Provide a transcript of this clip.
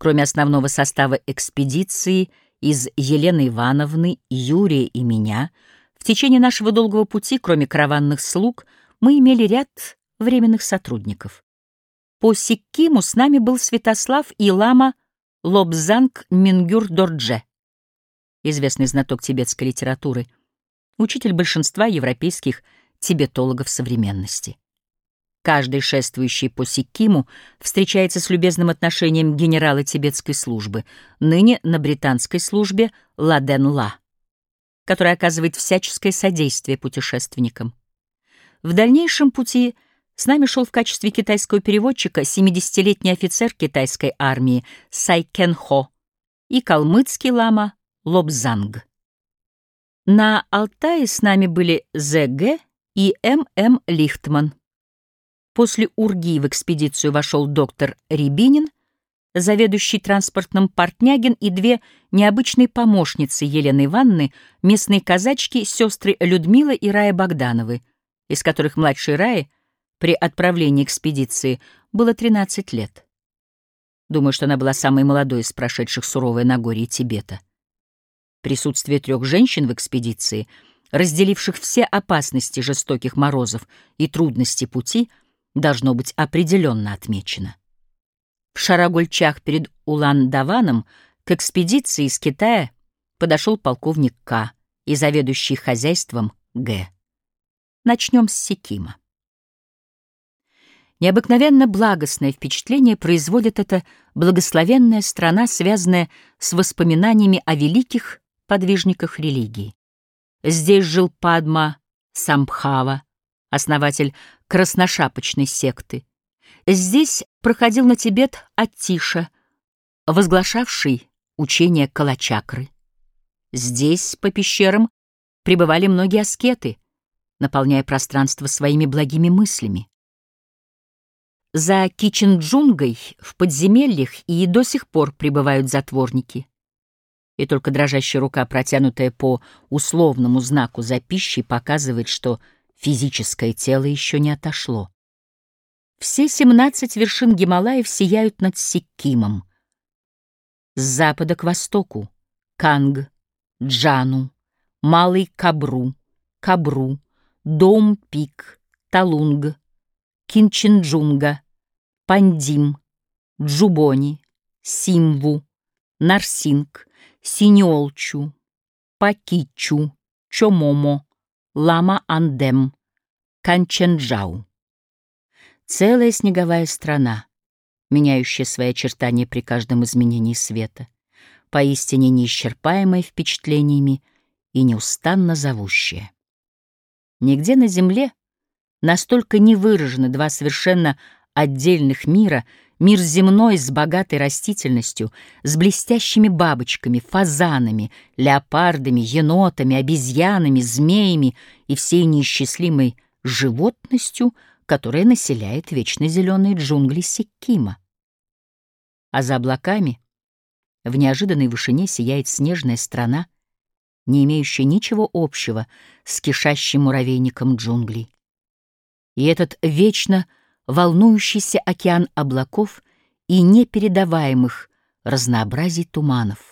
Кроме основного состава экспедиции из Елены Ивановны, Юрия и меня, в течение нашего долгого пути, кроме караванных слуг, мы имели ряд временных сотрудников. По Сиккиму с нами был Святослав и лама Лобзанг Мингюр Дордже, известный знаток тибетской литературы, учитель большинства европейских тибетологов современности. Каждый шествующий по Сиккиму встречается с любезным отношением генерала тибетской службы, ныне на британской службе Ладен-Ла, который оказывает всяческое содействие путешественникам. В дальнейшем пути с нами шел в качестве китайского переводчика 70-летний офицер китайской армии Сай Кен Хо и калмыцкий лама Лобзанг. На Алтае с нами были З.Г. и М.М. Лихтман. После Урги в экспедицию вошел доктор Рябинин, заведующий транспортным Портнягин и две необычные помощницы Елены Ивановны, местные казачки, сестры Людмила и Рая Богдановы, из которых младшей Раи при отправлении экспедиции было 13 лет. Думаю, что она была самой молодой из прошедших суровое Нагорье Тибета. Присутствие трех женщин в экспедиции, разделивших все опасности жестоких морозов и трудности пути — должно быть определенно отмечено. В Шарагульчах перед Улан-Даваном к экспедиции из Китая подошел полковник К. и заведующий хозяйством Г. Начнем с Сикима. Необыкновенно благостное впечатление производит эта благословенная страна, связанная с воспоминаниями о великих подвижниках религии. Здесь жил Падма Самбхава, основатель красношапочной секты. Здесь проходил на Тибет Аттиша, возглашавший учение Калачакры. Здесь, по пещерам, пребывали многие аскеты, наполняя пространство своими благими мыслями. За Кичинджунгой в подземельях и до сих пор пребывают затворники. И только дрожащая рука, протянутая по условному знаку за пищей, показывает, что Физическое тело еще не отошло. Все семнадцать вершин Гималаев сияют над Сиккимом. С запада к востоку — Канг, Джану, Малый Кабру, Кабру, Дом-Пик, Талунг, Кинчинджунга, Пандим, Джубони, Симву, Нарсинг, Синьолчу, Пакичу, Чомомо, Лама-Андем, Канченджау. Целая снеговая страна, меняющая свои очертания при каждом изменении света, поистине неисчерпаемая впечатлениями и неустанно зовущая. Нигде на земле настолько не выражены два совершенно отдельных мира — Мир земной с богатой растительностью, с блестящими бабочками, фазанами, леопардами, енотами, обезьянами, змеями и всей неисчислимой животностью, которая населяет вечно зеленые джунгли Сиккима. А за облаками в неожиданной вышине сияет снежная страна, не имеющая ничего общего с кишащим муравейником джунглей. И этот вечно волнующийся океан облаков и непередаваемых разнообразий туманов.